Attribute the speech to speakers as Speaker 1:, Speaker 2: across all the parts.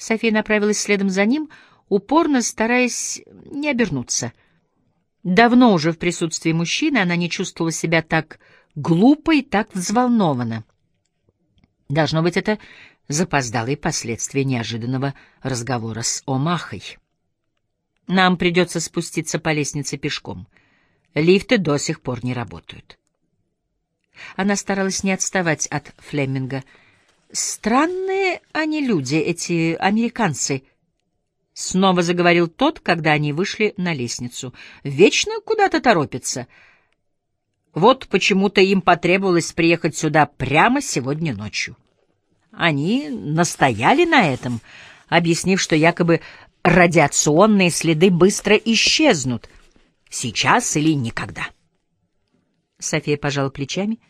Speaker 1: София направилась следом за ним, упорно стараясь не обернуться. Давно уже в присутствии мужчины она не чувствовала себя так глупо и так взволнованно. Должно быть, это запоздалые последствия неожиданного разговора с Омахой. Нам придется спуститься по лестнице пешком. Лифты до сих пор не работают. Она старалась не отставать от Флеминга. «Странные они люди, эти американцы», — снова заговорил тот, когда они вышли на лестницу. «Вечно куда-то торопятся. Вот почему-то им потребовалось приехать сюда прямо сегодня ночью. Они настояли на этом, объяснив, что якобы радиационные следы быстро исчезнут. Сейчас или никогда. София пожала плечами.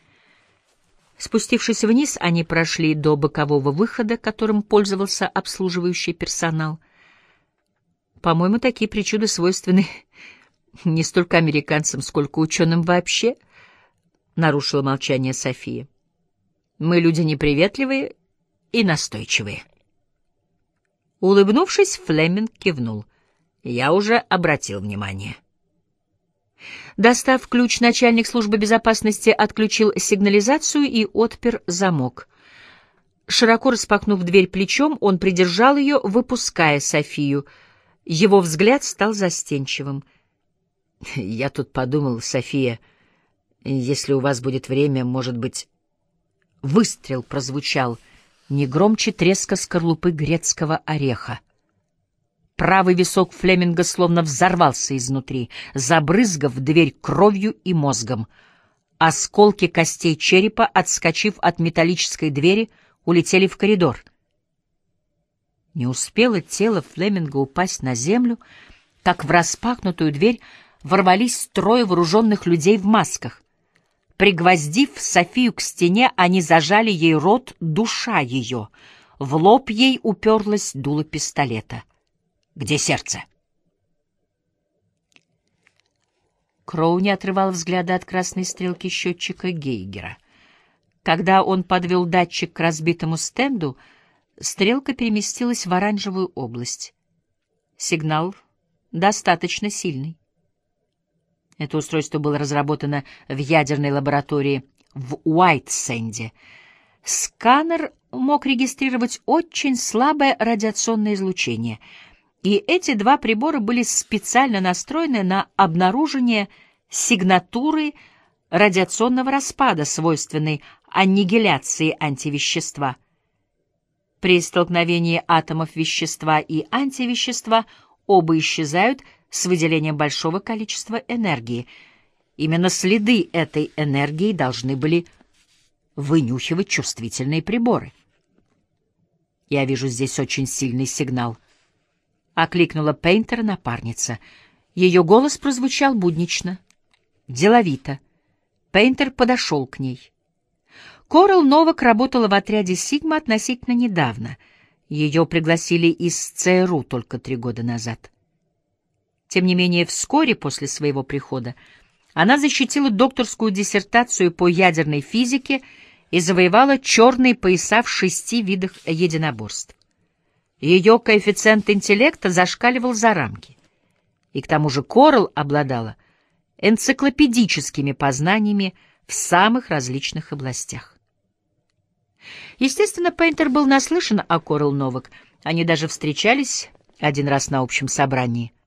Speaker 1: Спустившись вниз, они прошли до бокового выхода, которым пользовался обслуживающий персонал. По-моему, такие причуды свойственны не столько американцам, сколько ученым вообще, — нарушила молчание София. Мы люди неприветливые и настойчивые. Улыбнувшись, Флеминг кивнул. Я уже обратил внимание. Достав ключ, начальник службы безопасности отключил сигнализацию и отпер замок. Широко распахнув дверь плечом, он придержал ее, выпуская Софию. Его взгляд стал застенчивым. «Я тут подумал, София, если у вас будет время, может быть...» Выстрел прозвучал — не громче треска скорлупы грецкого ореха. Правый висок Флеминга словно взорвался изнутри, забрызгав дверь кровью и мозгом. Осколки костей черепа, отскочив от металлической двери, улетели в коридор. Не успело тело Флеминга упасть на землю, как в распахнутую дверь ворвались трое вооруженных людей в масках. Пригвоздив Софию к стене, они зажали ей рот, душа ее. В лоб ей уперлась дуло пистолета. «Где сердце?» Кроу не отрывал взгляда от красной стрелки счетчика Гейгера. Когда он подвел датчик к разбитому стенду, стрелка переместилась в оранжевую область. Сигнал достаточно сильный. Это устройство было разработано в ядерной лаборатории в Уайтсенде. Сканер мог регистрировать очень слабое радиационное излучение, и эти два прибора были специально настроены на обнаружение сигнатуры радиационного распада, свойственной аннигиляции антивещества. При столкновении атомов вещества и антивещества оба исчезают – с выделением большого количества энергии. Именно следы этой энергии должны были вынюхивать чувствительные приборы. «Я вижу здесь очень сильный сигнал», — окликнула Пейнтера напарница. Ее голос прозвучал буднично, деловито. Пейнтер подошел к ней. Корал Новак работала в отряде «Сигма» относительно недавно. Ее пригласили из ЦРУ только три года назад. Тем не менее, вскоре после своего прихода она защитила докторскую диссертацию по ядерной физике и завоевала черные пояса в шести видах единоборств. Ее коэффициент интеллекта зашкаливал за рамки. И к тому же Корал обладала энциклопедическими познаниями в самых различных областях. Естественно, Пейнтер был наслышан о Корал Новак. Они даже встречались один раз на общем собрании —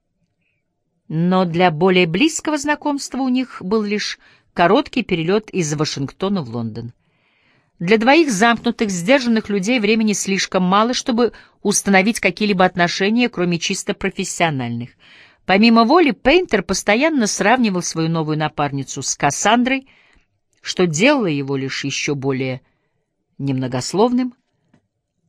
Speaker 1: но для более близкого знакомства у них был лишь короткий перелет из Вашингтона в Лондон. Для двоих замкнутых, сдержанных людей времени слишком мало, чтобы установить какие-либо отношения, кроме чисто профессиональных. Помимо воли, Пейнтер постоянно сравнивал свою новую напарницу с Кассандрой, что делало его лишь еще более немногословным.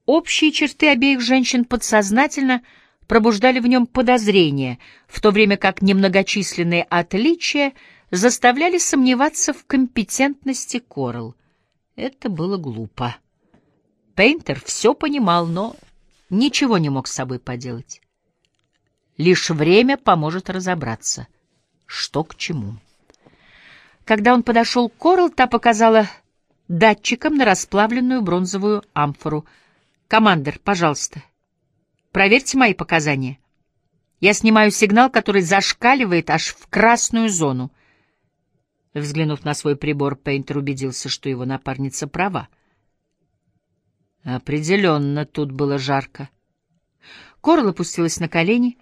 Speaker 1: Общие черты обеих женщин подсознательно — пробуждали в нем подозрения, в то время как немногочисленные отличия заставляли сомневаться в компетентности Корал. Это было глупо. Пейнтер все понимал, но ничего не мог с собой поделать. Лишь время поможет разобраться, что к чему. Когда он подошел к Корал, та показала датчиком на расплавленную бронзовую амфору. «Командер, пожалуйста, Проверьте мои показания. Я снимаю сигнал, который зашкаливает аж в красную зону. Взглянув на свой прибор, Пейнтер убедился, что его напарница права. Определенно тут было жарко. Корл опустилась на колени.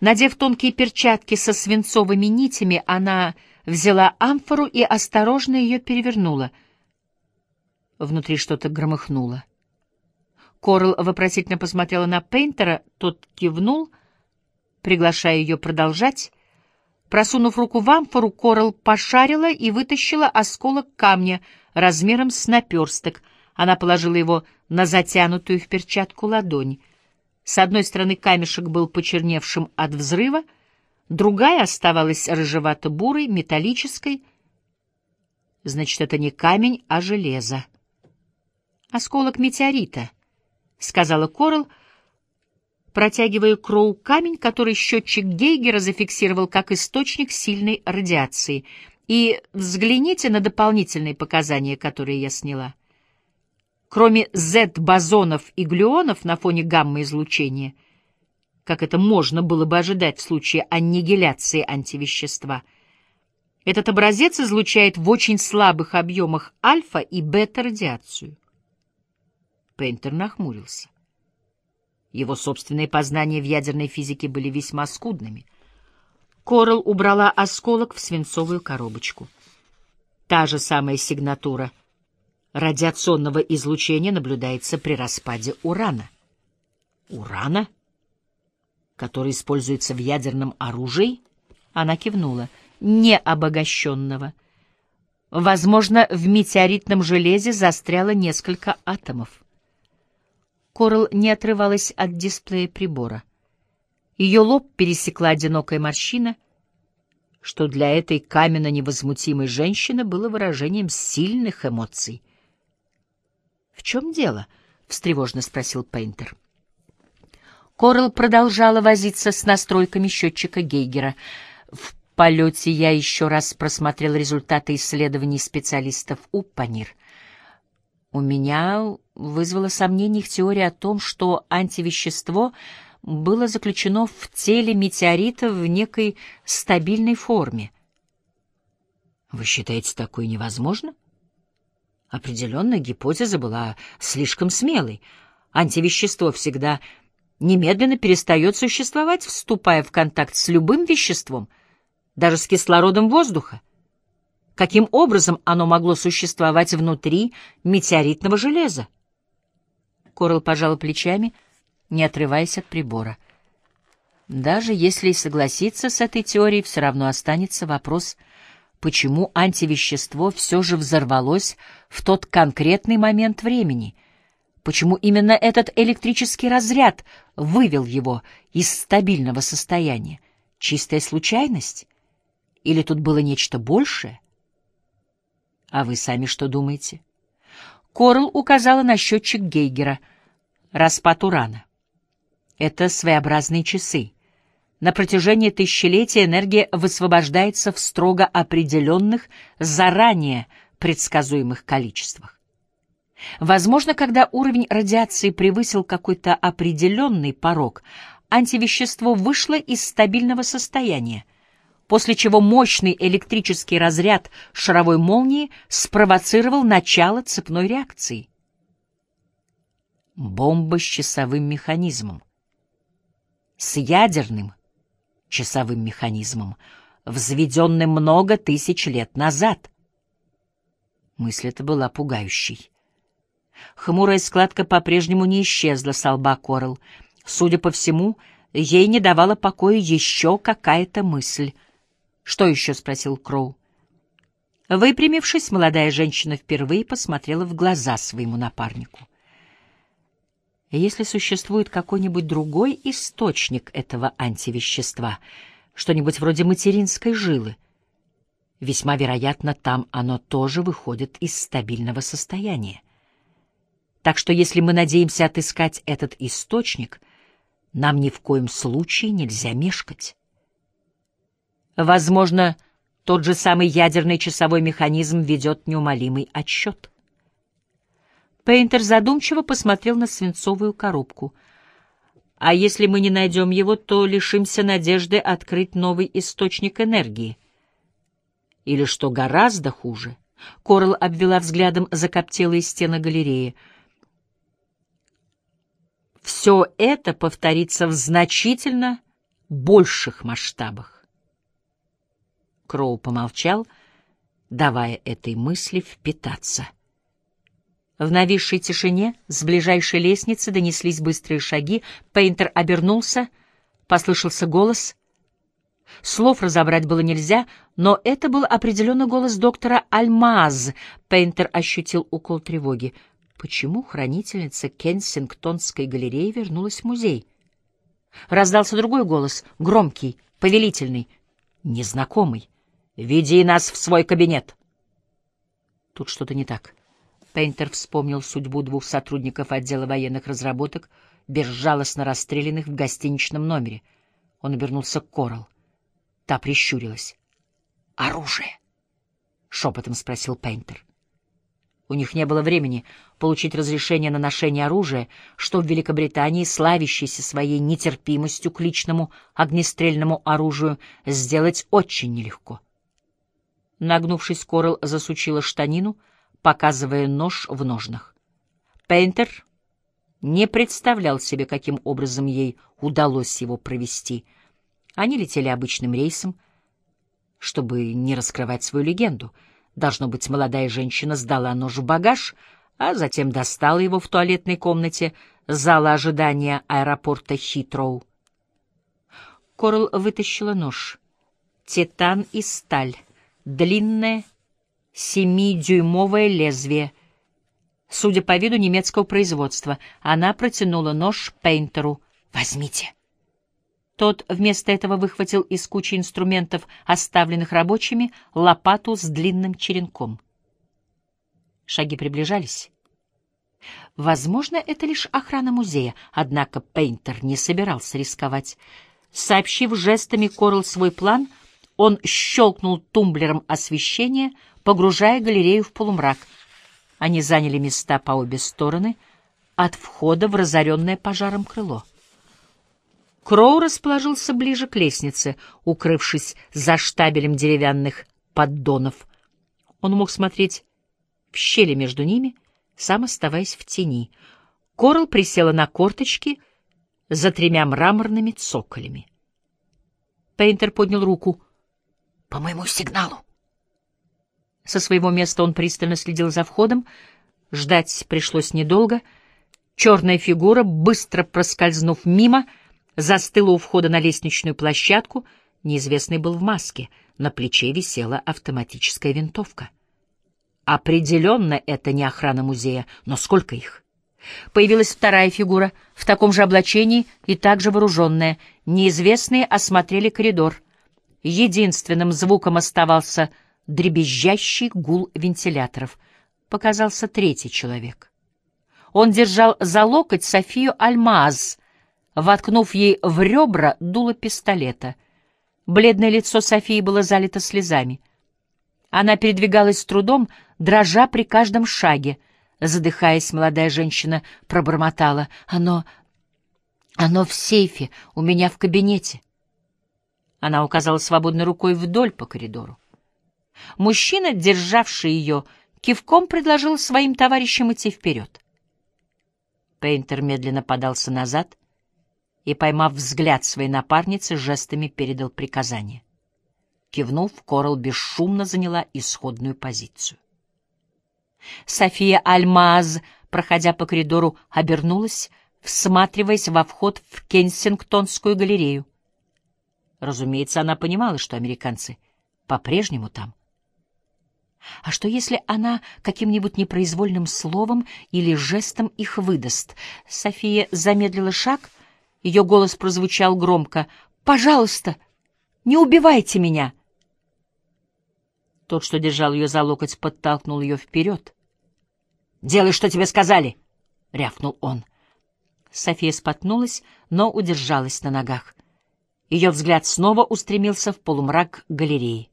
Speaker 1: Надев тонкие перчатки со свинцовыми нитями, она взяла амфору и осторожно ее перевернула. Внутри что-то громыхнуло. Корл вопросительно посмотрела на Пейнтера, тот кивнул, приглашая ее продолжать. Просунув руку в амфору, Корл пошарила и вытащила осколок камня размером с наперсток. Она положила его на затянутую в перчатку ладонь. С одной стороны камешек был почерневшим от взрыва, другая оставалась рыжевато-бурой, металлической. Значит, это не камень, а железо. Осколок метеорита —— сказала Корл, протягивая Кроу камень, который счетчик Гейгера зафиксировал как источник сильной радиации. И взгляните на дополнительные показания, которые я сняла. Кроме Z-бозонов и глюонов на фоне гамма-излучения, как это можно было бы ожидать в случае аннигиляции антивещества, этот образец излучает в очень слабых объемах альфа и бета-радиацию. Пейнтер нахмурился. Его собственные познания в ядерной физике были весьма скудными. Корал убрала осколок в свинцовую коробочку. Та же самая сигнатура радиационного излучения наблюдается при распаде урана. Урана? Который используется в ядерном оружии? Она кивнула. Не обогащенного. Возможно, в метеоритном железе застряло несколько атомов. Корл не отрывалась от дисплея прибора. Ее лоб пересекла одинокая морщина, что для этой каменно-невозмутимой женщины было выражением сильных эмоций. «В чем дело?» — встревожно спросил Пейнтер. Корл продолжала возиться с настройками счетчика Гейгера. В полете я еще раз просмотрел результаты исследований специалистов УПАНИР. У меня вызвало сомнение их теория о том, что антивещество было заключено в теле метеорита в некой стабильной форме. Вы считаете такое невозможно? Определенная гипотеза была слишком смелой. Антивещество всегда немедленно перестает существовать, вступая в контакт с любым веществом, даже с кислородом воздуха. Каким образом оно могло существовать внутри метеоритного железа? Корл пожал плечами, не отрываясь от прибора. Даже если и согласиться с этой теорией, все равно останется вопрос, почему антивещество все же взорвалось в тот конкретный момент времени, почему именно этот электрический разряд вывел его из стабильного состояния. Чистая случайность? Или тут было нечто большее? А вы сами что думаете? Корл указала на счетчик Гейгера. Распад урана. Это своеобразные часы. На протяжении тысячелетия энергия высвобождается в строго определенных, заранее предсказуемых количествах. Возможно, когда уровень радиации превысил какой-то определенный порог, антивещество вышло из стабильного состояния, после чего мощный электрический разряд шаровой молнии спровоцировал начало цепной реакции. Бомба с часовым механизмом. С ядерным часовым механизмом, взведенным много тысяч лет назад. Мысль эта была пугающей. Хмурая складка по-прежнему не исчезла с лба Корл. Судя по всему, ей не давала покоя еще какая-то мысль — «Что еще?» — спросил Кроу. Выпрямившись, молодая женщина впервые посмотрела в глаза своему напарнику. Если существует какой-нибудь другой источник этого антивещества, что-нибудь вроде материнской жилы, весьма вероятно, там оно тоже выходит из стабильного состояния. Так что если мы надеемся отыскать этот источник, нам ни в коем случае нельзя мешкать. Возможно, тот же самый ядерный часовой механизм ведет неумолимый отсчет. Пейнтер задумчиво посмотрел на свинцовую коробку. А если мы не найдем его, то лишимся надежды открыть новый источник энергии. Или, что гораздо хуже, Корл обвела взглядом закоптелые стены галереи. Все это повторится в значительно больших масштабах. Кроу помолчал, давая этой мысли впитаться. В нависшей тишине с ближайшей лестницы донеслись быстрые шаги. Пейнтер обернулся, послышался голос. Слов разобрать было нельзя, но это был определенно голос доктора Альмаз. Пейнтер ощутил укол тревоги. Почему хранительница Кенсингтонской галереи вернулась в музей? Раздался другой голос, громкий, повелительный, незнакомый. «Веди нас в свой кабинет!» Тут что-то не так. Пейнтер вспомнил судьбу двух сотрудников отдела военных разработок, безжалостно расстрелянных в гостиничном номере. Он обернулся к Корал. Та прищурилась. «Оружие?» — шепотом спросил Пейнтер. У них не было времени получить разрешение на ношение оружия, что в Великобритании, славящейся своей нетерпимостью к личному огнестрельному оружию, сделать очень нелегко. Нагнувшись, Корал засучила штанину — показывая нож в ножнах. Пейнтер не представлял себе, каким образом ей удалось его провести. Они летели обычным рейсом, чтобы не раскрывать свою легенду. Должно быть, молодая женщина сдала нож в багаж, а затем достала его в туалетной комнате зала ожидания аэропорта Хитроу. Корл вытащила нож. Титан и сталь, длинная семидюймовое лезвие. Судя по виду немецкого производства, она протянула нож Пейнтеру. «Возьмите». Тот вместо этого выхватил из кучи инструментов, оставленных рабочими, лопату с длинным черенком. Шаги приближались. Возможно, это лишь охрана музея, однако Пейнтер не собирался рисковать. Сообщив жестами Корл свой план, он щелкнул тумблером освещения — погружая галерею в полумрак. Они заняли места по обе стороны от входа в разоренное пожаром крыло. Кроу расположился ближе к лестнице, укрывшись за штабелем деревянных поддонов. Он мог смотреть в щели между ними, сам оставаясь в тени. Корл присела на корточки за тремя мраморными цоколями. Пейнтер поднял руку. «По моему сигналу!» Со своего места он пристально следил за входом. Ждать пришлось недолго. Черная фигура, быстро проскользнув мимо, застыла у входа на лестничную площадку. Неизвестный был в маске. На плече висела автоматическая винтовка. Определенно это не охрана музея, но сколько их? Появилась вторая фигура, в таком же облачении и также вооруженная. Неизвестные осмотрели коридор. Единственным звуком оставался — дребезжащий гул вентиляторов. Показался третий человек. Он держал за локоть Софию Альмаз, воткнув ей в ребра дуло пистолета. Бледное лицо Софии было залито слезами. Она передвигалась с трудом, дрожа при каждом шаге. Задыхаясь, молодая женщина пробормотала. «Оно... оно в сейфе, у меня в кабинете». Она указала свободной рукой вдоль по коридору. Мужчина, державший ее, кивком предложил своим товарищам идти вперед. Пейнтер медленно подался назад и, поймав взгляд своей напарницы, жестами передал приказание. Кивнув, Корал бесшумно заняла исходную позицию. София Альмаз, проходя по коридору, обернулась, всматриваясь во вход в Кенсингтонскую галерею. Разумеется, она понимала, что американцы по-прежнему там. А что, если она каким-нибудь непроизвольным словом или жестом их выдаст? София замедлила шаг, ее голос прозвучал громко. «Пожалуйста, не убивайте меня!» Тот, что держал ее за локоть, подтолкнул ее вперед. «Делай, что тебе сказали!» — рявкнул он. София споткнулась, но удержалась на ногах. Ее взгляд снова устремился в полумрак галереи.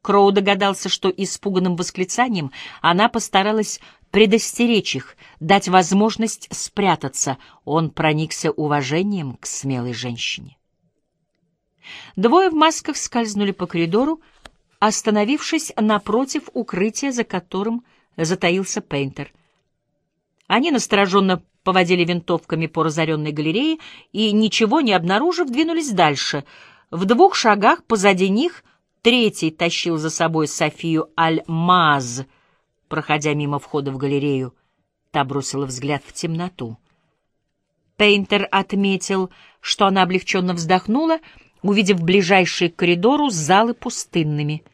Speaker 1: Кроу догадался, что испуганным восклицанием она постаралась предостеречь их, дать возможность спрятаться. Он проникся уважением к смелой женщине. Двое в масках скользнули по коридору, остановившись напротив укрытия, за которым затаился Пейнтер. Они настороженно поводили винтовками по разоренной галерее и, ничего не обнаружив, двинулись дальше. В двух шагах позади них третий тащил за собой Софию Аль-Маз, проходя мимо входа в галерею. Та бросила взгляд в темноту. Пейнтер отметил, что она облегченно вздохнула, увидев ближайшие к коридору залы пустынными —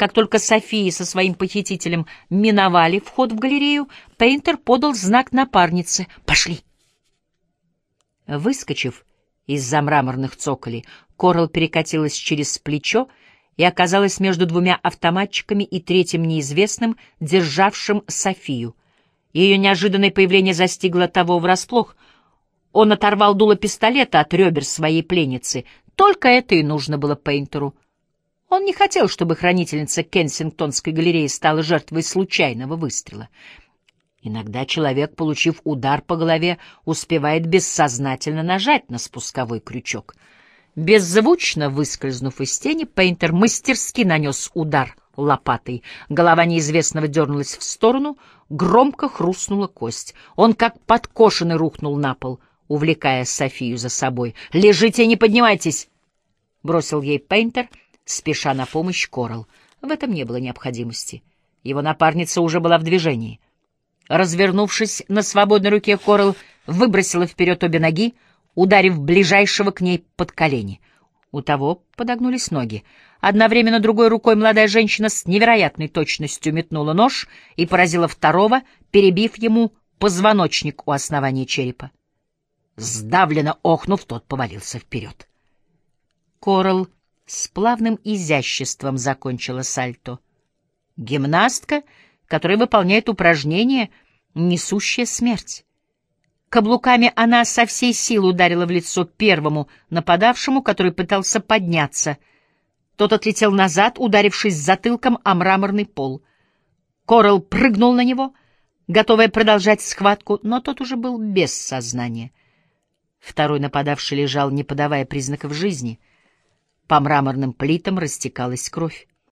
Speaker 1: как только София со своим похитителем миновали вход в галерею, Пейнтер подал знак напарнице «Пошли!». Выскочив из-за мраморных цоколей, Корал перекатилась через плечо и оказалась между двумя автоматчиками и третьим неизвестным, державшим Софию. Ее неожиданное появление застигло того врасплох. Он оторвал дуло пистолета от ребер своей пленницы. Только это и нужно было Пейнтеру — он не хотел, чтобы хранительница Кенсингтонской галереи стала жертвой случайного выстрела. Иногда человек, получив удар по голове, успевает бессознательно нажать на спусковой крючок. Беззвучно выскользнув из тени, Пейнтер мастерски нанес удар лопатой. Голова неизвестного дернулась в сторону, громко хрустнула кость. Он как подкошенный рухнул на пол, увлекая Софию за собой. «Лежите не поднимайтесь!» — бросил ей Пейнтер — спеша на помощь Корал. В этом не было необходимости. Его напарница уже была в движении. Развернувшись на свободной руке, Корал выбросила вперед обе ноги, ударив ближайшего к ней под колени. У того подогнулись ноги. Одновременно другой рукой молодая женщина с невероятной точностью метнула нож и поразила второго, перебив ему позвоночник у основания черепа. Сдавленно охнув, тот повалился вперед. Корал с плавным изяществом закончила сальто. Гимнастка, которая выполняет упражнение, несущая смерть. Каблуками она со всей силы ударила в лицо первому нападавшему, который пытался подняться. Тот отлетел назад, ударившись затылком о мраморный пол. Корал прыгнул на него, готовая продолжать схватку, но тот уже был без сознания. Второй нападавший лежал, не подавая признаков жизни — по мраморным плитам растекалась кровь.